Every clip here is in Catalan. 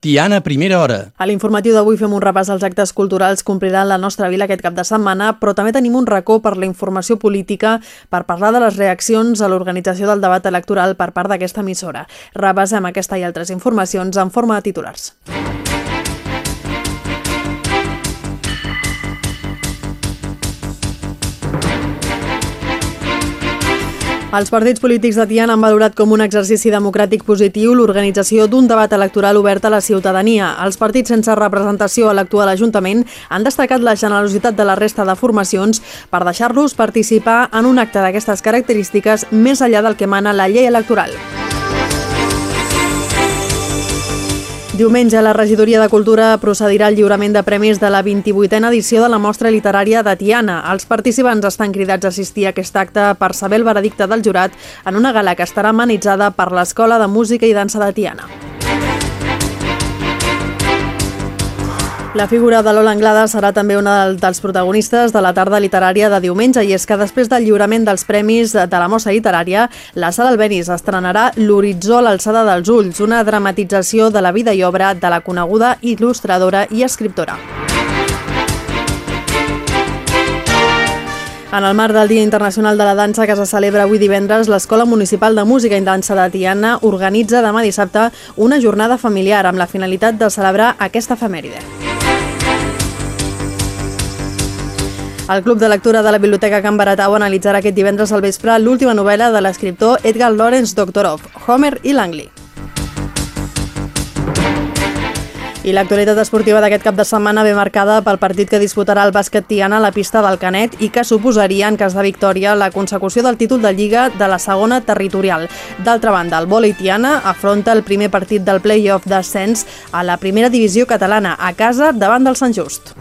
Tiana, primera hora. A l'informatiu d'avui fem un repàs als actes culturals que ompliran la nostra vila aquest cap de setmana, però també tenim un racó per la informació política per parlar de les reaccions a l'organització del debat electoral per part d'aquesta emissora. Repassem aquesta i altres informacions en forma de titulars. Els partits polítics de Tiana han valorat com un exercici democràtic positiu l'organització d'un debat electoral obert a la ciutadania. Els partits sense representació a l'actual Ajuntament han destacat la generositat de la resta de formacions per deixar-los participar en un acte d'aquestes característiques més enllà del que mana la llei electoral. Diumenge, la regidoria de Cultura procedirà al lliurament de premis de la 28a edició de la Mostra Literària de Tiana. Els participants estan cridats a assistir a aquest acte per saber el veredicte del jurat en una gala que estarà amenitzada per l'Escola de Música i Dansa de Tiana. La figura de Lola Anglada serà també una dels protagonistes de la tarda literària de diumenge i és que després del lliurament dels premis de la Mossa Literària, la Sala Albenis estrenarà L'horitzó a l'alçada dels ulls, una dramatització de la vida i obra de la coneguda il·lustradora i escriptora. En el marc del Dia Internacional de la Dansa que se celebra avui divendres, l'Escola Municipal de Música i Dansa de Tiana organitza demà dissabte una jornada familiar amb la finalitat de celebrar aquesta efemèride. El Club de Lectura de la Biblioteca Can Baratau analitzarà aquest divendres al vespre l'última novel·la de l'escriptor Edgar Lawrence Doktorov, Homer i Langley. I l'actualitat esportiva d'aquest cap de setmana ve marcada pel partit que disputarà el bàsquet Tiana a la pista del Canet i que suposaria, en cas de victòria, la consecució del títol de Lliga de la segona territorial. D'altra banda, el vòlei Tiana afronta el primer partit del play-off d'ascens a la primera divisió catalana, a casa davant del Sant Just.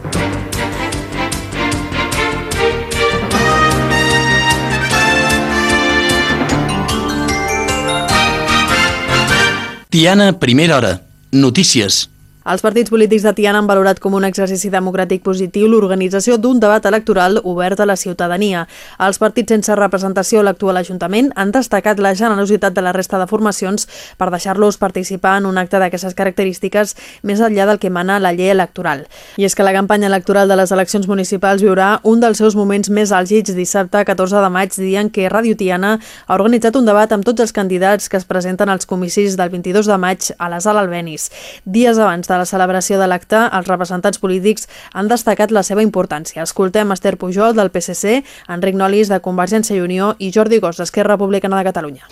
Tiana, primera hora. Notícies. Els partits polítics de Tiana han valorat com un exercici democràtic positiu l'organització d'un debat electoral obert a la ciutadania. Els partits sense representació a l'actual Ajuntament han destacat la generositat de la resta de formacions per deixar-los participar en un acte d'aquestes característiques més enllà del que mana la llei electoral. I és que la campanya electoral de les eleccions municipals viurà un dels seus moments més àlgids dissabte 14 de maig, dia en què Ràdio Tiana ha organitzat un debat amb tots els candidats que es presenten als comicis del 22 de maig a la sala Albenis. Dies abans de la celebració de l'acte, els representants polítics han destacat la seva importància. Escoltem Esther Pujol, del PSC, Enric Nolis, de Convergència i Unió, i Jordi Gos, d'Esquerra Republicana de Catalunya.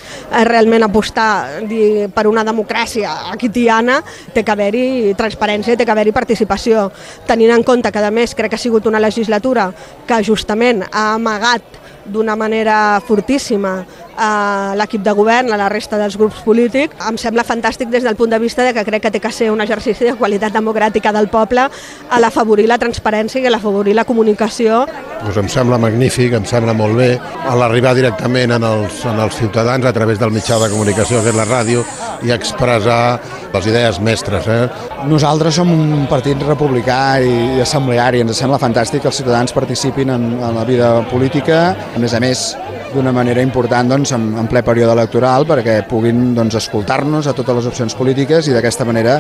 Realment apostar per una democràcia aquí Tiana té que haver-hi transparència, té que haver-hi participació, tenint en compte que, a més, crec que ha sigut una legislatura que justament ha amagat d'una manera fortíssima a l'equip de govern, a la resta dels grups polítics. Em sembla fantàstic des del punt de vista de que crec que té que ser un exercici de qualitat democràtica del poble a l'afavorir la transparència i a l'afavorir la comunicació. Pues em sembla magnífic, em sembla molt bé a l'arribar directament en els, en els ciutadans a través del mitjà de comunicació que és la ràdio i expressar les idees mestres. Eh? Nosaltres som un partit republicà i assembleari, ens sembla fantàstic que els ciutadans participin en, en la vida política, a més a més d'una manera important doncs, en, en ple període electoral perquè puguin doncs, escoltar-nos a totes les opcions polítiques i d'aquesta manera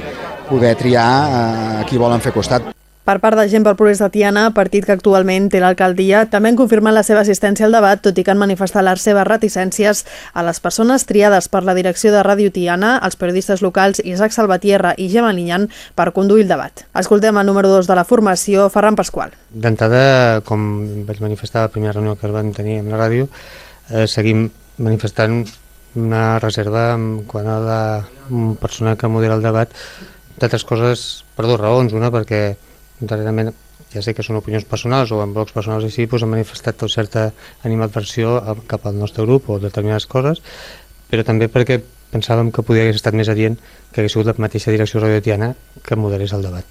poder triar eh, a qui volen fer costat. Per part de Gent pel Progrés de Tiana, partit que actualment té l'alcaldia, també han confirmat la seva assistència al debat, tot i que han manifestat les seves reticències a les persones triades per la direcció de Ràdio Tiana, els periodistes locals Isaac Salvatierra i Gemma Linyan, per conduir el debat. Escoltem el número 2 de la formació, Ferran Pasqual. D'entrada, com vaig manifestar a la primera reunió que vam tenir amb la ràdio, eh, seguim manifestant una reserva en quant a la persona que modera el debat, d'altres coses per dues raons. Una, perquè darrerament ja sé que són opinions personals o en blocs personals així, doncs han manifestat tota certa animadversió cap al nostre grup o determinades coses, però també perquè pensàvem que podia haver estat més adient que hagués sigut la mateixa direcció radiotiana que moderés el debat.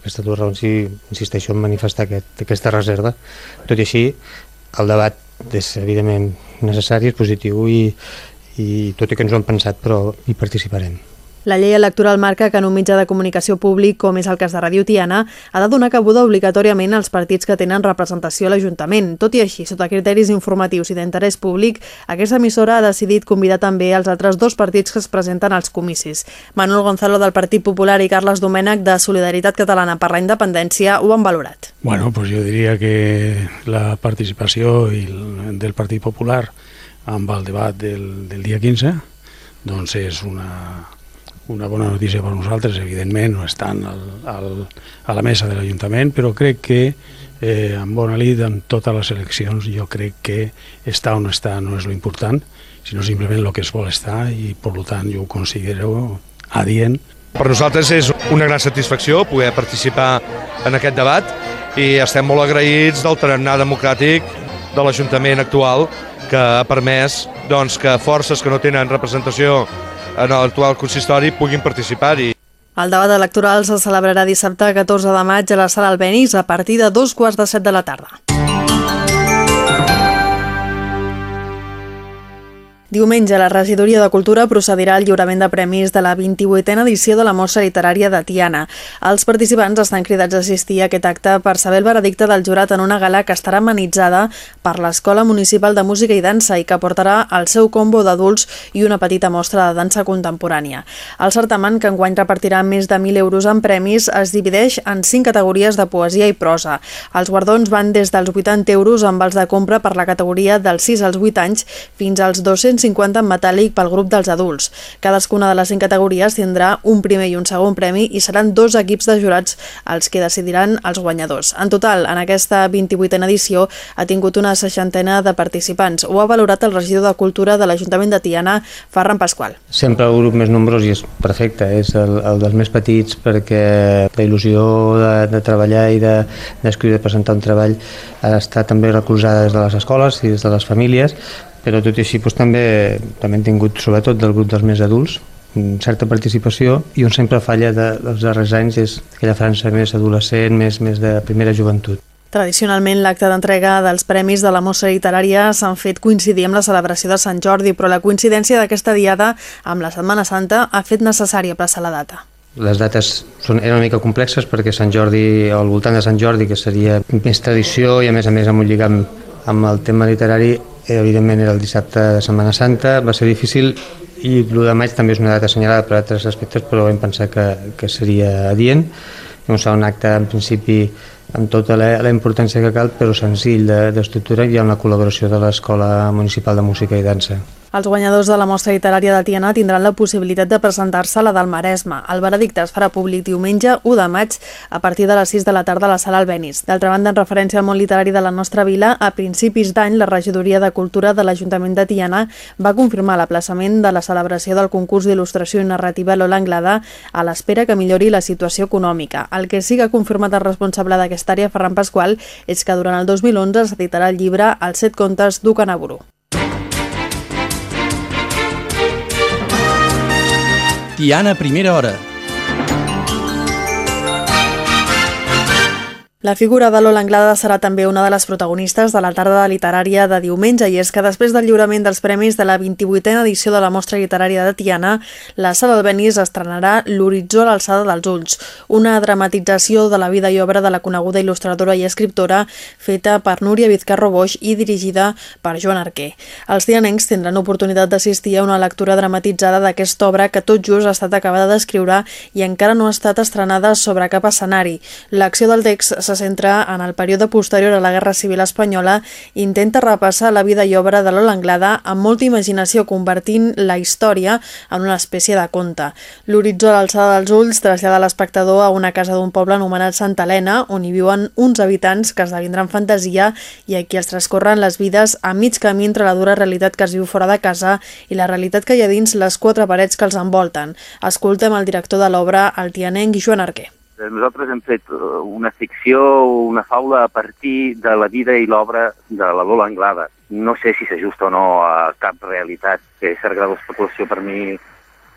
Aquestes dues raons, insisteixo en manifestar aquest, aquesta reserva. Tot i així, el debat és evidentment necessari, és positiu i, i tot i que ens ho hem pensat, però hi participarem. La llei electoral marca que en un mitjà de comunicació públic, com és el cas de Radio Tiana, ha de donar cabuda obligatòriament als partits que tenen representació a l'Ajuntament. Tot i així, sota criteris informatius i d'interès públic, aquesta emissora ha decidit convidar també els altres dos partits que es presenten als comicis. Manuel Gonzalo del Partit Popular i Carles Domènech de Solidaritat Catalana per la Independència ho han valorat. Bueno, pues jo diria que la participació del Partit Popular amb el debat del, del dia 15 doncs és una, una bona notícia per nosaltres, evidentment no estan al, al, a la mesa de l'Ajuntament, però crec que eh, amb bona lid en totes les eleccions jo crec que està o no està no és lo important, sinó simplement el que es vol estar i per tant jo ho considero adient. Per nosaltres és una gran satisfacció poder participar en aquest debat i estem molt agraïts del tarannà democràtic de l'Ajuntament actual que ha permès doncs, que forces que no tenen representació en l'actual consistori puguin participar-hi. El debat electoral se celebrarà dissabte 14 de maig a la sala Albenis a partir de dos quarts de set de la tarda. Diumenge, la Regidoria de Cultura procedirà al lliurament de premis de la 28a edició de la Mostra Literària de Tiana. Els participants estan cridats a assistir a aquest acte per saber el veredicte del jurat en una gala que estarà amenitzada per l'Escola Municipal de Música i Dansa i que portarà el seu combo d'adults i una petita mostra de dansa contemporània. El certamen, que enguany repartirà més de 1.000 euros en premis, es divideix en 5 categories de poesia i prosa. Els guardons van des dels 80 euros amb els de compra per la categoria dels 6 als 8 anys fins als 200 150 en metàl·lic pel grup dels adults. Cadascuna de les cinc categories tindrà un primer i un segon premi i seran dos equips de jurats els que decidiran els guanyadors. En total, en aquesta 28a edició ha tingut una seixantena de participants. Ho ha valorat el regidor de Cultura de l'Ajuntament de Tiana, Ferran Pasqual. Sempre el grup més nombrós i és perfecte, és el, el dels més petits perquè la il·lusió de, de treballar i d'escriure, de, de presentar un treball ha també recolzada des de les escoles i des de les famílies però tot i així doncs, també, també hem tingut, sobretot del grup dels més adults, certa participació i on sempre falla de, dels darrers anys és aquella França més adolescent, més, més de primera joventut. Tradicionalment, l'acte d'entrega dels premis de la mostra literària s'han fet coincidir amb la celebració de Sant Jordi, però la coincidència d'aquesta diada amb la Setmana Santa ha fet necessari aplaçar la data. Les dates són, eren una mica complexes perquè Sant Jordi, al voltant de Sant Jordi, que seria més tradició i a més a més amb un lligam amb el tema literari evidentment era el dissabte de Setmana Santa, va ser difícil i l'1 de maig també és una data assenyalada per altres aspectes, però vam pensar que, que seria adient. Vam ser un acte, en principi, amb tota la, la importància que cal, però senzill d'estructura de, i amb la col·laboració de l'Escola Municipal de Música i Dansa. Els guanyadors de la mostra literària de Tiana tindran la possibilitat de presentar-se a la del Maresme. El veredicte es farà públic diumenge 1 de maig a partir de les 6 de la tarda a la sala Albenis. D'altra banda, en referència al món literari de la nostra vila, a principis d'any la Regidoria de Cultura de l'Ajuntament de Tiana va confirmar l'aplaçament de la celebració del concurs d'il·lustració i narrativa Lola Anglada a l'espera que millori la situació econòmica. El que sí que ha confirmat el responsable d'aquesta àrea, Ferran Pasqual, és que durant el 2011 s'editarà el llibre Els set contes d'Ucanaburu. Tiana, primera hora. La figura de Lola Anglada serà també una de les protagonistes de la tarda literària de diumenge i és que després del lliurament dels premis de la 28a edició de la Mostra Literària de Tiana, la Sala Benís estrenarà L'horitzó a l'alçada dels ulls, una dramatització de la vida i obra de la coneguda il·lustradora i escriptora feta per Núria Vizcarro Boix i dirigida per Joan Arquer. Els tianencs tindran oportunitat d'assistir a una lectura dramatitzada d'aquesta obra que tot just ha estat acabada d'escriure i encara no ha estat estrenada sobre cap escenari. L'acció del text se centra en el període posterior a la Guerra Civil Espanyola i intenta repassar la vida i obra de Lola Anglada amb molta imaginació, convertint la història en una espècie de conte. L'horitzó a l'alçada dels ulls trasllada l'espectador a una casa d'un poble anomenat Santa Helena, on hi viuen uns habitants que esdevindran fantasia i aquí els transcorren les vides a mig camí entre la dura realitat que es viu fora de casa i la realitat que hi ha dins les quatre parets que els envolten. Escoltem el director de l'obra, el tianenc Joan Arquer. Nosaltres hem fet eh, una ficció, una faula a partir de la vida i l'obra de la Lola Anglada. No sé si s'ajusta o no a cap realitat, que és cerca l'especulació per mi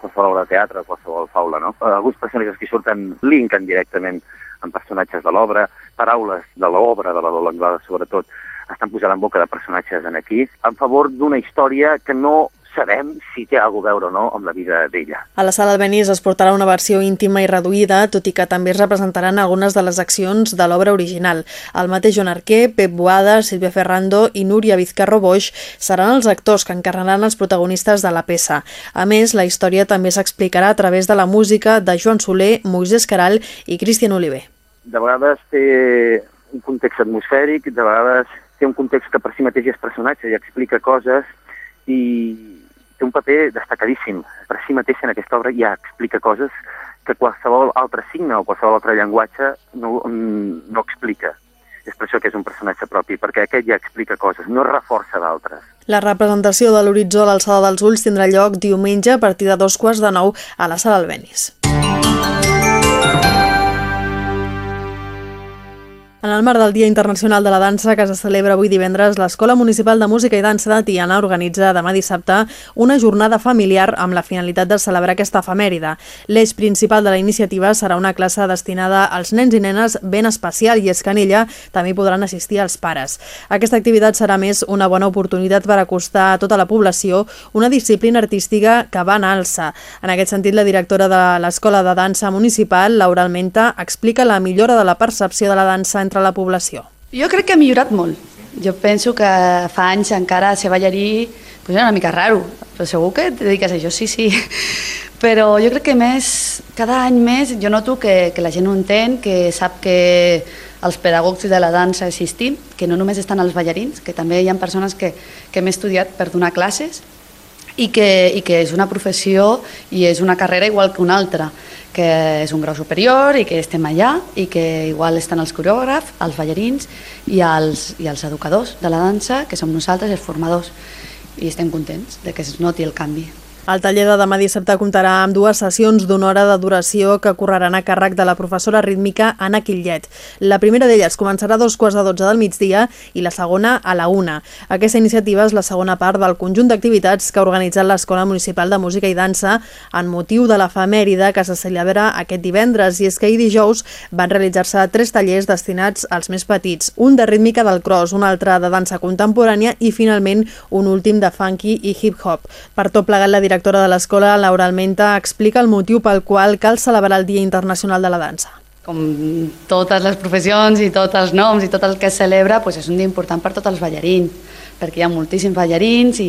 qualsevol obra de teatre, qualsevol faula, no? Eh, alguns personatges que surten linken directament amb personatges de l'obra, paraules de l'obra de la Lola Anglada, sobretot, estan posant en boca de personatges en aquí, en favor d'una història que no sabem si té alguna a veure o no amb la vida d'ella. A la sala Albéniz es portarà una versió íntima i reduïda, tot i que també es representaran algunes de les accions de l'obra original. El mateix Joan Arquer, Pep Boada, Sílvia Ferrando i Núria Vizcarro Boix seran els actors que encarnaran els protagonistes de la peça. A més, la història també s'explicarà a través de la música de Joan Soler, Moisés Caral i Cristian Oliver. De vegades té un context atmosfèric, de vegades té un context que per si mateix és personatge i explica coses i té un paper destacadíssim. Per si mateix en aquesta obra ja explica coses que qualsevol altre signe o qualsevol altre llenguatge no, no explica. És per això que és un personatge propi, perquè aquest ja explica coses, no reforça d'altres. La representació de l'horitzó a l'alçada dels ulls tindrà lloc diumenge a partir de dos quarts de nou a la sala Albenis. En el marc del Dia Internacional de la Dansa, que se celebra avui divendres, l'Escola Municipal de Música i Dansa de Tiana organitza demà dissabte una jornada familiar amb la finalitat de celebrar aquesta efemèride. L'eix principal de la iniciativa serà una classe destinada als nens i nenes ben especial i és que en ella també podran assistir els pares. Aquesta activitat serà més una bona oportunitat per acostar a tota la població una disciplina artística que va en alça. En aquest sentit, la directora de l'Escola de Dansa Municipal, Laura Almenta, explica la millora de la percepció de la dansa entre entre la població? Jo crec que ha millorat molt. Jo penso que fa anys encara ser ballarí pues era una mica raro, però segur que et dediques a això, sí, sí. Però jo crec que més, cada any més, jo noto que, que la gent ho entén, que sap que els pedagogs de la dansa existim, que no només estan els ballarins, que també hi ha persones que, que hem estudiat per donar classes i que, i que és una professió i és una carrera igual que una altra que és un grau superior i que estem allà i que igual estan els coreògrafs, els ballarins i els, i els educadors de la dansa, que som nosaltres, els formadors, i estem contents de que es noti el canvi. El taller de demà dissabte comptarà amb dues sessions d'una hora de duració que correran a càrrec de la professora rítmica Anna Quillet. La primera d'elles començarà a dos quarts de dotze del migdia i la segona a la una. Aquesta iniciativa és la segona part del conjunt d'activitats que ha organitzat l'Escola Municipal de Música i Dansa en motiu de l'efemèride que se celebra aquest divendres i és que ahir dijous van realitzar-se tres tallers destinats als més petits, un de rítmica del cross, un altre de dansa contemporània i finalment un últim de funky i hip-hop. Per tot plegat la directora de l'escola, Laura Almenta, explica el motiu pel qual cal celebrar el Dia Internacional de la Dansa. Com totes les professions i tots els noms i tot el que es celebra, doncs és un dia important per tots els ballarins, perquè hi ha moltíssims ballarins i,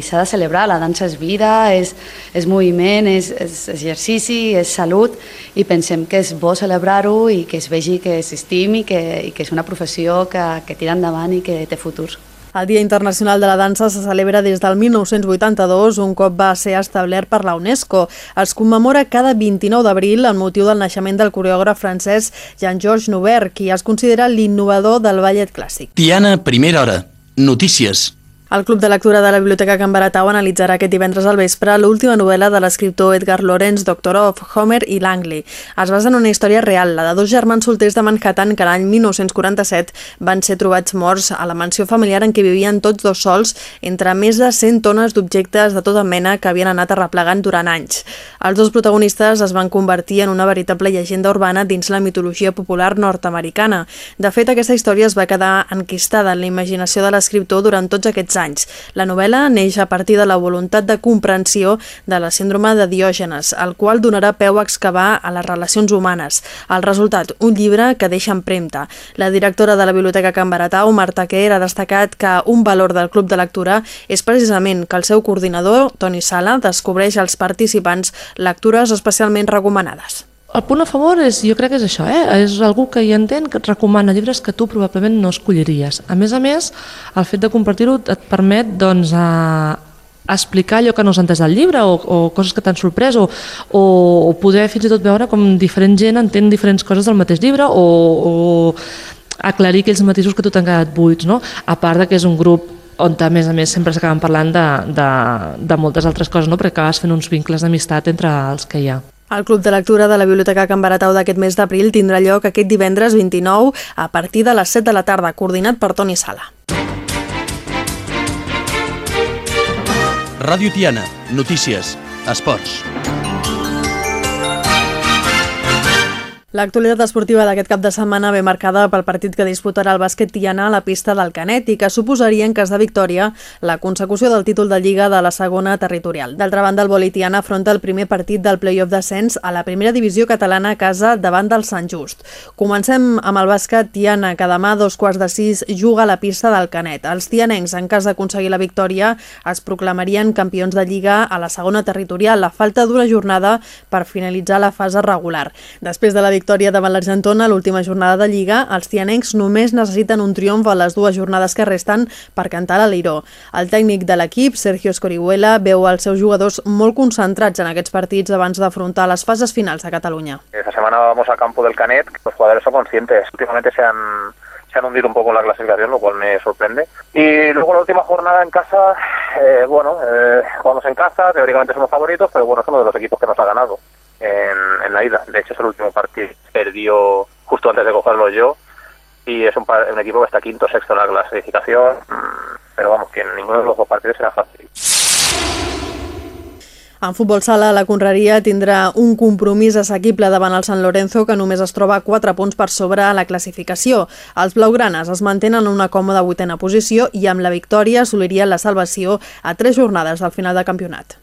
i s'ha de celebrar. La dansa és vida, és, és moviment, és, és exercici, és salut i pensem que és bo celebrar-ho i que es vegi que existim i que, i que és una professió que, que tira endavant i que té futur. El Dia Internacional de la Dansa se celebra des del 1982, un cop va ser establert per la UNESCO. Es commemora cada 29 d'abril en motiu del naixement del coreògraf francès Jean-Georges Noubert, qui es considera l'innovador del ballet clàssic. Tiana, primera hora. Notícies. El Club de Lectura de la Biblioteca Can Baratau analitzarà aquest divendres al vespre l'última novel·la de l'escriptor Edgar Lorenz, Doctor of Homer i Langley. Es basa en una història real, la de dos germans solters de Manhattan que l'any 1947 van ser trobats morts a la mansió familiar en què vivien tots dos sols entre més de 100 tones d'objectes de tota mena que havien anat arreplegant durant anys. Els dos protagonistes es van convertir en una veritable llegenda urbana dins la mitologia popular nord-americana. De fet, aquesta història es va quedar enquistada en la imaginació de l'escriptor durant tots aquests anys anys. La novel·la neix a partir de la voluntat de comprensió de la síndrome de Diògenes, el qual donarà peu a excavar a les relacions humanes. El resultat, un llibre que deixa empremta. La directora de la Biblioteca Can Baratau, Marta Quer, ha destacat que un valor del Club de Lectura és precisament que el seu coordinador, Toni Sala, descobreix als participants lectures especialment recomanades. El punt a favor és, jo crec que és això, eh? és algú que hi entén, que et recomana llibres que tu probablement no escolliries. A més a més, el fet de compartir-ho et permet doncs, a, explicar allò que no has entès del llibre o, o coses que t'han sorprès o, o, o poder fins i tot veure com diferent gent entén diferents coses del mateix llibre o, o aclarir aquells matisos que tu t'han quedat buits, no? a part de que és un grup on a més a més sempre s'acaben parlant de, de, de moltes altres coses, no? perquè acabes fent uns vincles d'amistat entre els que hi ha. El Club de Lectura de la Biblioteca Can Baratau d'aquest mes d'abril tindrà lloc aquest divendres 29 a partir de les 7 de la tarda, coordinat per Toni Sala. Ràdio Tiana, notícies, esports. L'actualitat esportiva d'aquest cap de setmana ve marcada pel partit que disputarà el bàsquet Tiana a la pista del Canet i que suposaria, en cas de victòria, la consecució del títol de Lliga de la segona territorial. D'altra banda, el Boli Tiana afronta el primer partit del play-off d'ascens a la primera divisió catalana a casa davant del Sant Just. Comencem amb el bàsquet Tiana, que demà a dos quarts de sis juga a la pista del Canet. Els tianencs, en cas d'aconseguir la victòria, es proclamarien campions de Lliga a la segona territorial, a falta d'una jornada per finalitzar la fase regular. Després de la victòria victòria davant l'Argentona a l'última jornada de Lliga, els tianencs només necessiten un triomf a les dues jornades que resten per cantar a l'Eiró. El tècnic de l'equip, Sergio Escorihuela, veu els seus jugadors molt concentrats en aquests partits abans d'afrontar les fases finals a Cataluña. Esta semana vamos al campo del Canet, los jugadores son conscientes. Últimamente se han se han hundido un poco en la clasificación, lo cual me sorprende. Y luego la última jornada en casa, eh, bueno, eh, jugamos en casa, teóricamente somos favoritos, pero bueno, es uno de los equipos que nos ha ganado en, en la ida. De hecho, es el último partido perdió justo antes de cogerlo yo y es un, un equipo que está quinto, sexto en la clasificación, mm, pero vamos, que en ninguno de los dos partidos será fácil. En futbol sala, la Conreria tindrà un compromís assequible davant el Sant Lorenzo, que només es troba 4 punts per sobre la classificació. Els blaugranes es mantenen en una còmoda vuitena posició i amb la victòria assolirien la salvació a tres jornades del final de campionat.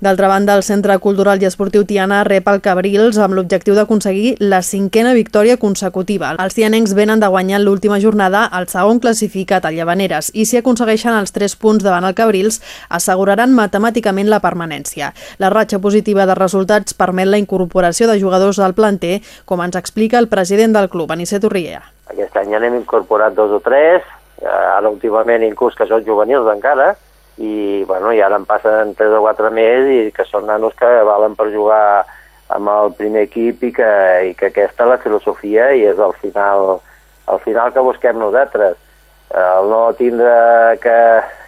D'altra banda, el Centre Cultural i Esportiu Tiana rep el Cabrils amb l'objectiu d'aconseguir la cinquena victòria consecutiva. Els tianencs venen de guanyar l'última jornada al segon classificat al Llavaneres i si aconsegueixen els 3 punts davant el Cabrils asseguraran matemàticament la permanència. La ratxa positiva de resultats permet la incorporació de jugadors al planter, com ens explica el president del club, Anicet Urriera. Aquest any ja n'hem incorporat dos o tres, ara últimament inclús que són juvenils encara, i, bueno, i ara en passen 3 o 4 més i que són nanos que valen per jugar amb el primer equip i que, i que aquesta és la filosofia i és al final, al final que busquem nosaltres. El no tindre que,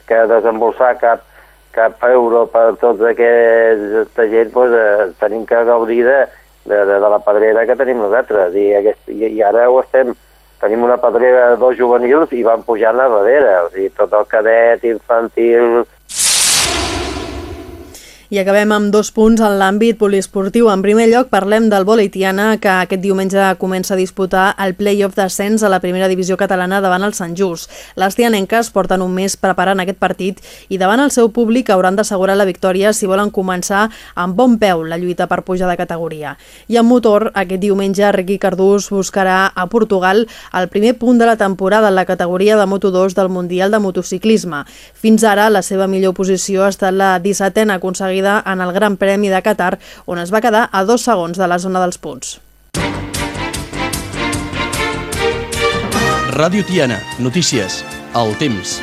que desembolsar cap, cap euro per tots aquesta gent, doncs, eh, tenim que gaudir de, de, de, de la pedrera que tenim nosaltres i, aquest, i, i ara ho estem tenim una pedrera de dos juvenils i van pujant a darrere, o sigui, tot el cadet, infantil, i acabem amb dos punts en l'àmbit poliesportiu. En primer lloc, parlem del vòlei Tiana, que aquest diumenge comença a disputar el play-off d'ascens a la primera divisió catalana davant el Sant Just. Les tianenques porten un mes preparant aquest partit i davant el seu públic hauran d'assegurar la victòria si volen començar amb bon peu la lluita per pujar de categoria. I en motor, aquest diumenge, Riqui Cardús buscarà a Portugal el primer punt de la temporada en la categoria de Moto2 del Mundial de Motociclisme. Fins ara, la seva millor posició ha estat la 17a aconseguida corrida en el Gran Premi de Qatar, on es va quedar a dos segons de la zona dels punts. Ràdio Tiana, notícies, el temps.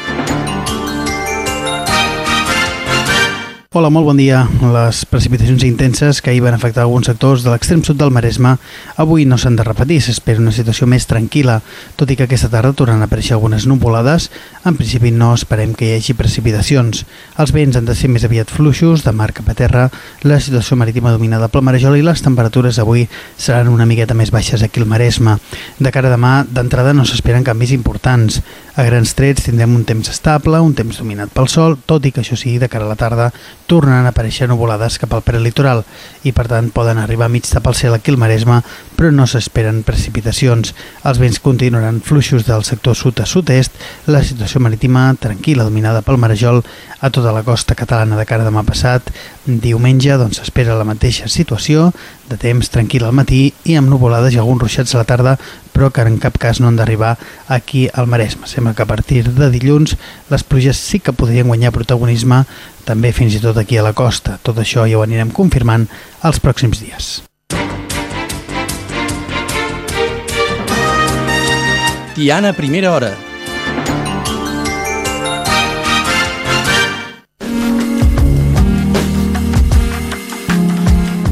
Hola, molt bon dia. Les precipitacions intenses que ahir van afectar alguns sectors de l'extrem sud del Maresme avui no s'han de repetir. S'espera una situació més tranquil·la, tot i que aquesta tarda tornen a aparèixer algunes nuvolades. En principi no esperem que hi hagi precipitacions. Els vents han de ser més aviat fluixos, de mar cap a terra. La situació marítima dominada pel marejol i les temperatures avui seran una miqueta més baixes aquí al Maresme. De cara a demà, d'entrada no s'esperen canvis importants. A grans trets tindrem un temps estable, un temps dominat pel sol, tot i que això sí, de cara a la tarda tornaran a aparèixer nuvolades cap al prelitoral i per tant poden arribar a mig tapar el cel aquí al Maresme, però no s'esperen precipitacions. Els vents continuaran fluixos del sector sud a sud-est, la situació marítima tranquil·la dominada pel marejol a tota la costa catalana de cara demà passat. Diumenge doncs la mateixa situació, de temps tranquil al matí i amb nuvolades i alguns ruixats a la tarda, però que en cap cas no han d'arribar aquí al Maresme. Sembla que a partir de dilluns les pluges sí que podrien guanyar protagonisme també fins i tot aquí a la costa. Tot això ja ho anirem confirmant els pròxims dies. Tiana, primera hora.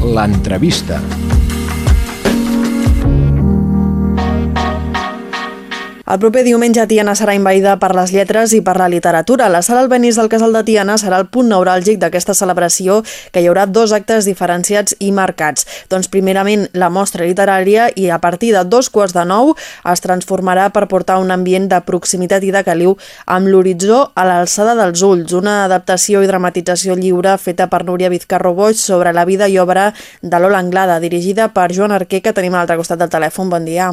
L'entrevista. El proper diumenge Tiana serà invaïda per les lletres i per la literatura. La sala Albenís del Casal de Tiana serà el punt neuràlgic d'aquesta celebració, que hi haurà dos actes diferenciats i marcats. Doncs primerament la mostra literària i a partir de dos quarts de nou es transformarà per portar un ambient de proximitat i de caliu amb l'horitzó a l'alçada dels ulls, una adaptació i dramatització lliure feta per Núria Vizcarro Boix sobre la vida i obra de Lola Anglada, dirigida per Joan Arquer, que tenim a l'altre costat del telèfon. Bon dia.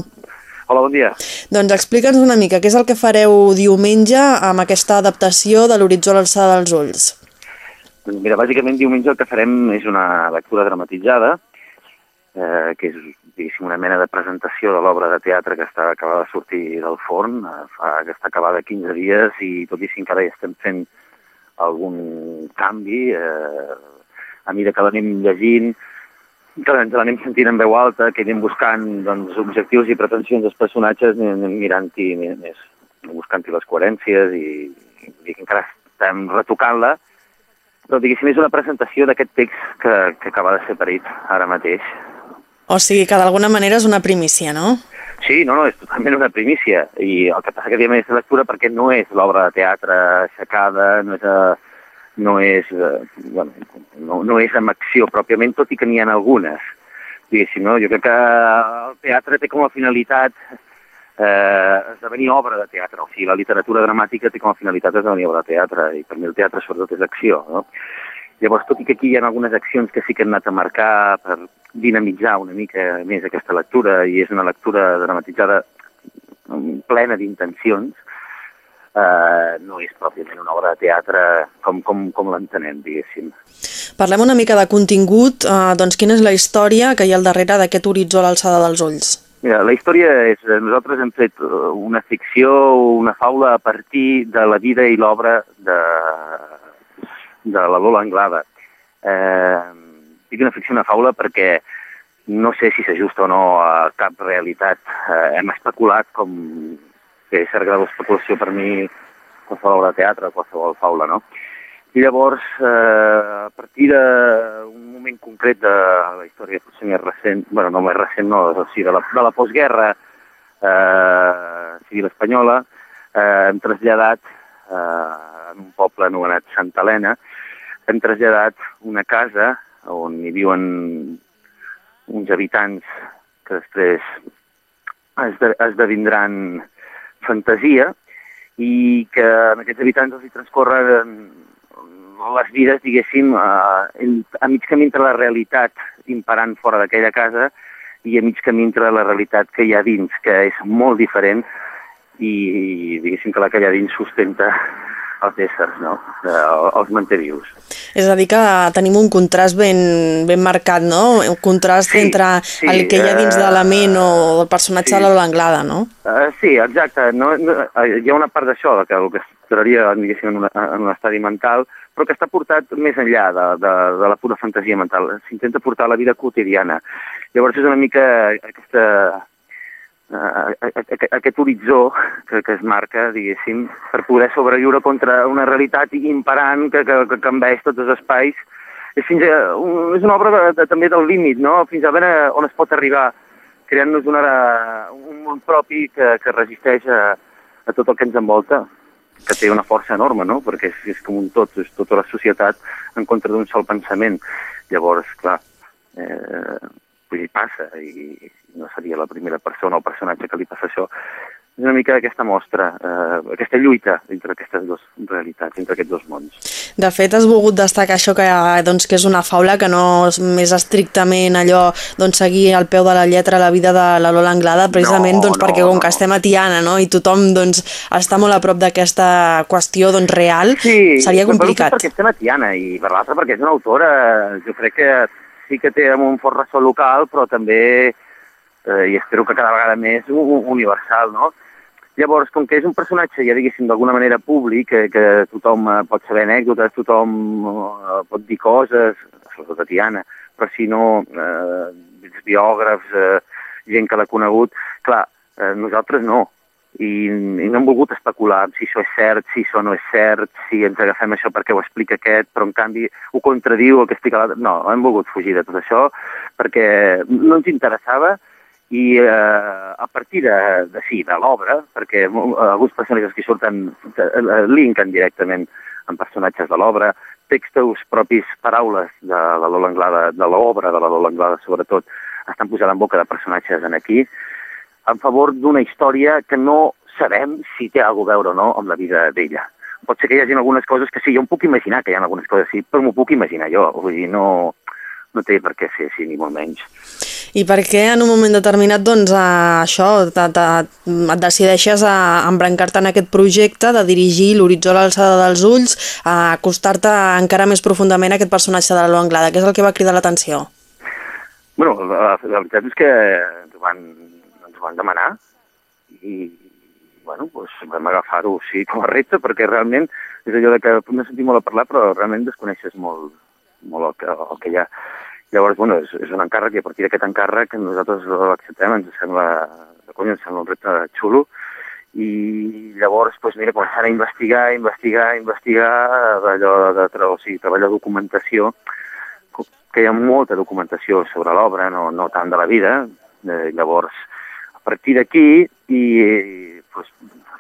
Hola, bon dia. Doncs explica'ns una mica què és el que fareu diumenge amb aquesta adaptació de l'horitzó a l'alçada dels ulls. Doncs mira, bàsicament diumenge el que farem és una lectura dramatitzada, eh, que és diguéssim, una mena de presentació de l'obra de teatre que està acabada de sortir del forn, eh, fa, que està acabada 15 dies i tot i si encara hi estem fent algun canvi, eh, a mesura que l'anem llegint, que ens l'anem sentint en veu alta, que anem buscant doncs, objectius i pretensions dels personatges, anem mirant-hi més, buscant-hi les coherències i, i encara estem retocant-la, però diguéssim és una presentació d'aquest text que, que acaba de ser parit ara mateix. O sigui que d'alguna manera és una primícia, no? Sí, no, no, és totalment una primícia. I el que passa que diem aquesta lectura perquè no és l'obra de teatre aixecada, no és... A, no és, eh, bueno, no, no és amb acció pròpiament, tot i que n'hi ha algunes. Diguéssim, no? Jo crec que el teatre té com a finalitat eh, esdevenir obra de teatre, o sigui, la literatura dramàtica té com a finalitat esdevenir obra de teatre, i per mi el teatre sobretot és acció, no? Llavors, tot i que aquí hi ha algunes accions que sí que han anat a marcar per dinamitzar una mica més aquesta lectura, i és una lectura dramatitzada plena d'intencions, eh, no és pròpiament una obra de teatre com, com, com l'entenem, diguéssim. Parlem una mica de contingut, eh, doncs quina és la història que hi ha al darrere d'aquest horitzó a l'alçada dels ulls? Mira, la història és, nosaltres hem fet una ficció, una faula a partir de la vida i l'obra de, de la Lola Anglada. Eh, dic una ficció, una faula perquè no sé si s'ajusta o no a cap realitat. Eh, hem especulat com que cert grau d'especulació per mi qualsevol obra de teatre, qualsevol faula, no? I llavors, eh, a partir d'un moment concret de la història potser més recent, bueno, no més recent, no, o sigui, de la, de la postguerra eh, civil espanyola, eh, hem traslladat eh, en un poble anomenat Santa Helena, hem traslladat una casa on hi viuen uns habitants que després esdevindran fantasia i que en aquests habitants els hi transcorren les vides, diguéssim, a, a mig camí entre la realitat imperant fora d'aquella casa i a mig camí entre la realitat que hi ha dins, que és molt diferent i, diguéssim, que la que hi ha dins sustenta els éssers, no? els manté vius. És a dir, que tenim un contrast ben, ben marcat, no? Un contrast sí, entre sí, el que hi ha dins de la ment o el personatge sí. de l'Anglada, no? Uh, sí, exacte. No, no, hi ha una part d'això, que el que es trobaria en, una, en un estadi mental, però que està portat més enllà de, de, de la pura fantasia mental. S'intenta portar a la vida quotidiana. Llavors és una mica aquesta eh, aquest horitzó que, que es marca, diguéssim, per poder sobreviure contra una realitat imperant que, que, que envaeix tots els espais. És, fins a, un, és una obra de, de, també del límit, no? fins a veure on es pot arribar, creant-nos un món propi que, que resisteix a, a tot el que ens envolta que té una força enorme, no? perquè és, és com un tot, és tota la societat en contra d'un sol pensament. Llavors, clar, eh, vull dir, passa, i no seria la primera persona o personatge que li passa això, és una mica aquesta mostra, eh, aquesta lluita entre aquestes dues realitats, entre aquests dos mons. De fet, has volgut destacar això que, doncs, que és una faula que no és més estrictament allò doncs, seguir al peu de la lletra la vida de la Lola Anglada, precisament no, doncs, no, perquè com no. que estem a Tiana no? i tothom doncs, està molt a prop d'aquesta qüestió doncs, real, sí, seria complicat. Sí, perquè estem a Tiana i per l'altre perquè és una autora, jo crec que sí que té un fort ressò local, però també, eh, i espero que cada vegada més, universal, no? Llavors, com que és un personatge, ja diguéssim, d'alguna manera públic, que, que tothom eh, pot saber anècdotes, tothom eh, pot dir coses, sobretot a Tiana, però si no, eh, biògrafs, eh, gent que l'ha conegut, clar, eh, nosaltres no, i, i no hem volgut especular si això és cert, si això no és cert, si ens agafem això perquè ho explica aquest, però en canvi ho contradiu el que explica l'altre. No, hem volgut fugir de tot això perquè no ens interessava i eh, a partir de, de, sí, de l'obra, perquè alguns personatges que surten eh, linken directament amb personatges de l'obra, textos propis, paraules de la Lola Anglada, de l'obra de la Lola Anglada sobretot, estan posant en boca de personatges en aquí, en favor d'una història que no sabem si té alguna a veure o no amb la vida d'ella. Pot ser que hi hagi algunes coses que sí, jo em puc imaginar que hi ha algunes coses sí, però m'ho puc imaginar jo, vull dir, no, no té per què ser així, ni molt menys. I per què en un moment determinat doncs, a això te, te, et decideixes a embrancar-te en aquest projecte de dirigir l'horitzó a l'alçada dels ulls, a acostar-te encara més profundament a aquest personatge de la Lola Anglada? Què és el que va cridar l'atenció? Bueno, la, la veritat és que ho van, demanar i, bueno, doncs vam agafar-ho sí, com a repte perquè realment és allò de que no sentim molt a parlar però realment desconeixes molt, molt el, que, el que hi ha. Llavors, bueno, és, és un encàrrec i a partir d'aquest encàrrec nosaltres l'acceptem, ens sembla, de conya, ens sembla un repte xulo i llavors, doncs mira, començant a investigar, investigar, investigar, allò de, de, o sigui, treballar documentació, que hi ha molta documentació sobre l'obra, no, no tant de la vida. Eh, llavors, partir d'aquí, i pues,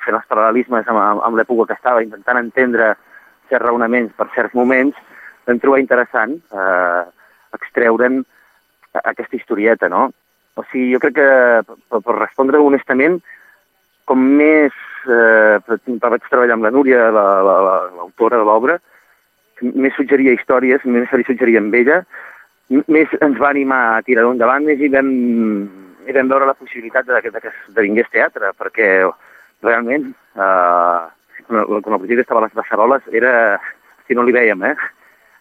fent els paral·lelismes amb, amb, l'època que estava, intentant entendre certs raonaments per certs moments, vam trobar interessant eh, extreure'n aquesta historieta, no? O sigui, jo crec que, per, per respondre honestament, com més eh, vaig treballar amb la Núria, l'autora la, la, de l'obra, més suggeria històries, més se li suggeria amb ella, més ens va animar a tirar-ho endavant, més hi vam, hi vam veure la possibilitat de, de que esdevingués teatre, perquè realment, eh, quan, el, projecte estava a les Beceroles, era... si no li veiem, eh?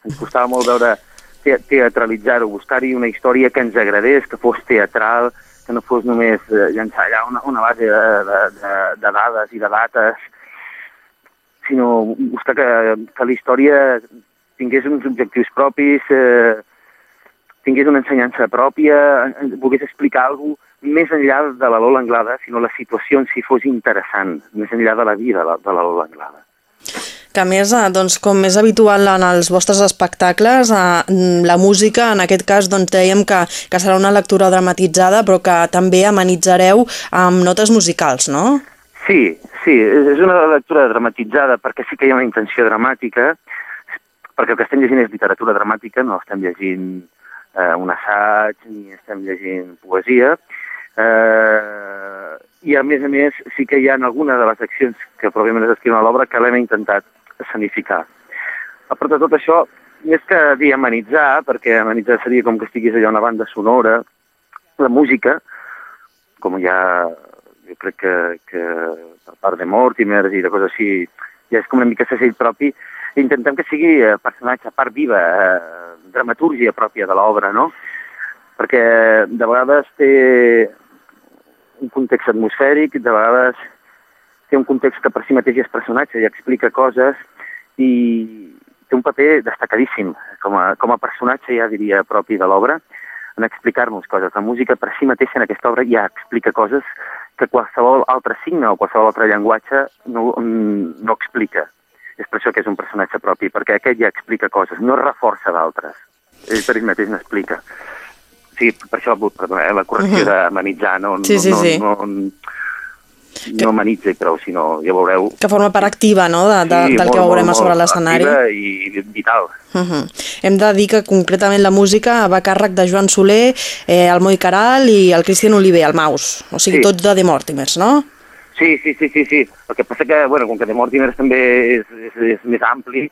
Ens costava molt veure te teatralitzar-ho, buscar-hi una història que ens agradés, que fos teatral, que no fos només eh, llançar allà una, una base de, de, de, de dades i de dates, sinó buscar que, que la història tingués uns objectius propis, eh, tingués una ensenyança pròpia, volgués explicar alguna cosa més enllà de la Lola Anglada, sinó la situació en si fos interessant, més enllà de la vida de la, Lola Anglada. Que a més, eh, doncs, com és habitual en els vostres espectacles, eh, la música, en aquest cas, doncs, dèiem que, que serà una lectura dramatitzada, però que també amenitzareu amb notes musicals, no? Sí, sí, és una lectura dramatitzada perquè sí que hi ha una intenció dramàtica, perquè el que estem llegint és literatura dramàtica, no estem llegint eh, un assaig ni estem llegint poesia, eh, i a més a més sí que hi ha alguna de les accions que pròpiament es a l'obra que l'hem intentat escenificar. A part de tot això, més que dir amenitzar, perquè amenitzar seria com que estigués allà una banda sonora, la música, com ja jo crec que, que per part de Mortimer i de coses així, ja és com una mica segell propi, intentem que sigui eh, personatge, part viva, eh, dramatúrgia pròpia de l'obra, no? Perquè de vegades té un context atmosfèric, de vegades té un context que per si mateix és personatge i explica coses i té un paper destacadíssim com a, com a personatge, ja diria, propi de l'obra, en explicar-nos coses. La música per si mateixa en aquesta obra ja explica coses que qualsevol altre signe o qualsevol altre llenguatge no, no explica. És per això que és un personatge propi, perquè aquest ja explica coses, no reforça d'altres. Ell per ell mateix n'explica. Sí, per això, perdona, eh, la correcció Mhm. d'amenitzar, no, Sí, sí, no, sí. no, no, no amenitza i prou, sinó, ja veureu... Que forma part activa, no?, de, de, sí, del que molt, veurem molt, a sobre l'escenari. I vital. Uh -huh. Hem de dir que concretament la música va a càrrec de Joan Soler, eh, el Moi Caral i el Cristian Oliver, el Maus. O sigui, Sí. tots de The Mortimers, no? Sí, sí, sí, sí, sí. El que passa que, bueno, com que The Mortimers també és, és, és més ampli,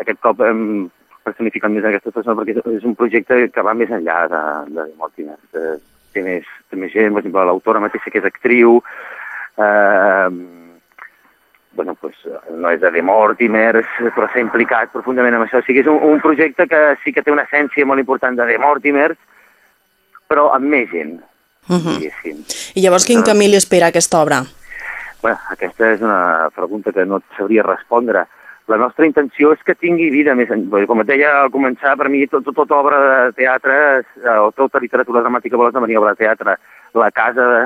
aquest cop hem personificat més aquestes persones perquè és, un projecte que va més enllà de, de The Mortimers. Eh, té, més, té més gent, per exemple, l'autora mateixa que és actriu, eh, bueno, pues, no és de The Mortimers, però s'ha implicat profundament en això. O sigui, és un, un projecte que sí que té una essència molt important de The Mortimers, però amb més gent, Uh -huh. diguéssim. I llavors quin camí li espera aquesta obra? Bueno, aquesta és una pregunta que no et sabria respondre. La nostra intenció és que tingui vida més. Com et deia al començar, per mi tot, tot, tota obra de teatre eh, o tota literatura dramàtica vol esdevenir obra de teatre. La casa de,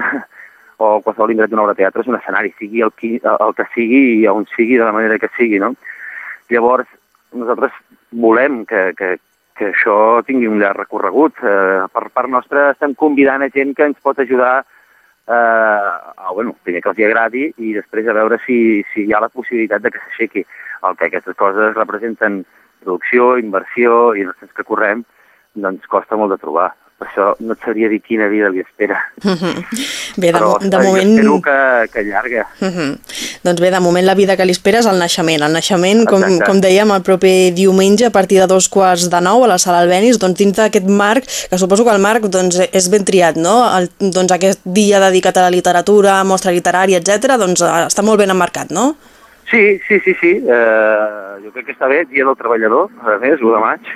o qualsevol indret d'una obra de teatre és un escenari, sigui el, qui, el que sigui i on sigui, de la manera que sigui, no? Llavors, nosaltres volem que, que, que que això tingui un llarg recorregut. Eh, per part nostra estem convidant a gent que ens pot ajudar eh, a, bueno, primer que els hi agradi i després a veure si, si hi ha la possibilitat de que s'aixequi. El que aquestes coses representen producció, inversió i els que correm, doncs costa molt de trobar. Per això no et sabria dir quina vida li espera. Bé, de, Però de moment... espero que, que llarga. Mhm. Doncs bé, de moment la vida que li espera és el naixement. El naixement, com, Exacte. com dèiem, el proper diumenge a partir de dos quarts de nou a la sala Albenis, doncs dins d'aquest marc, que suposo que el marc doncs, és ben triat, no? El, doncs aquest dia dedicat a la literatura, mostra literària, etc. doncs eh, està molt ben emmarcat, no? Sí, sí, sí, sí. Eh, jo crec que està bé, Dia del Treballador, a més, 1 de maig.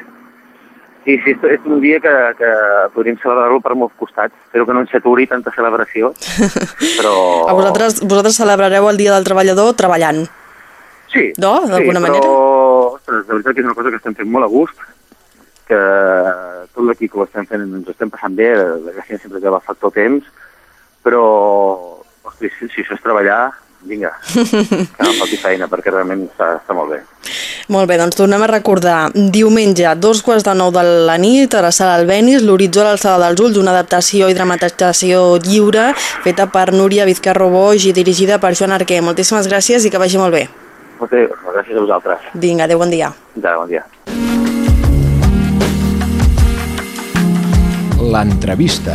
Sí, sí, és, un dia que, que podríem celebrar-lo per molts costats. Espero que no ens saturi tanta celebració, però... A vosaltres, vosaltres celebrareu el Dia del Treballador treballant. Sí, No? D'alguna sí, manera? però, ostres, de veritat que és una cosa que estem fent molt a gust, que tot l'equip que ho estem fent ens estem passant bé, la gràcia sempre que va factor temps, però, hosti, si, si això és treballar, vinga, que no em falti feina, perquè realment està, està molt bé. Molt bé, doncs tornem a recordar. Diumenge, dos quarts de nou de la nit, a la sala Albenis, l'horitzó a l'alçada dels ulls, una adaptació i dramatització lliure, feta per Núria Vizcarro Boix i dirigida per Joan Arquer. Moltíssimes gràcies i que vagi molt bé. Molt bé, gràcies a vosaltres. Vinga, adeu, bon dia. Ja, bon dia. L'entrevista.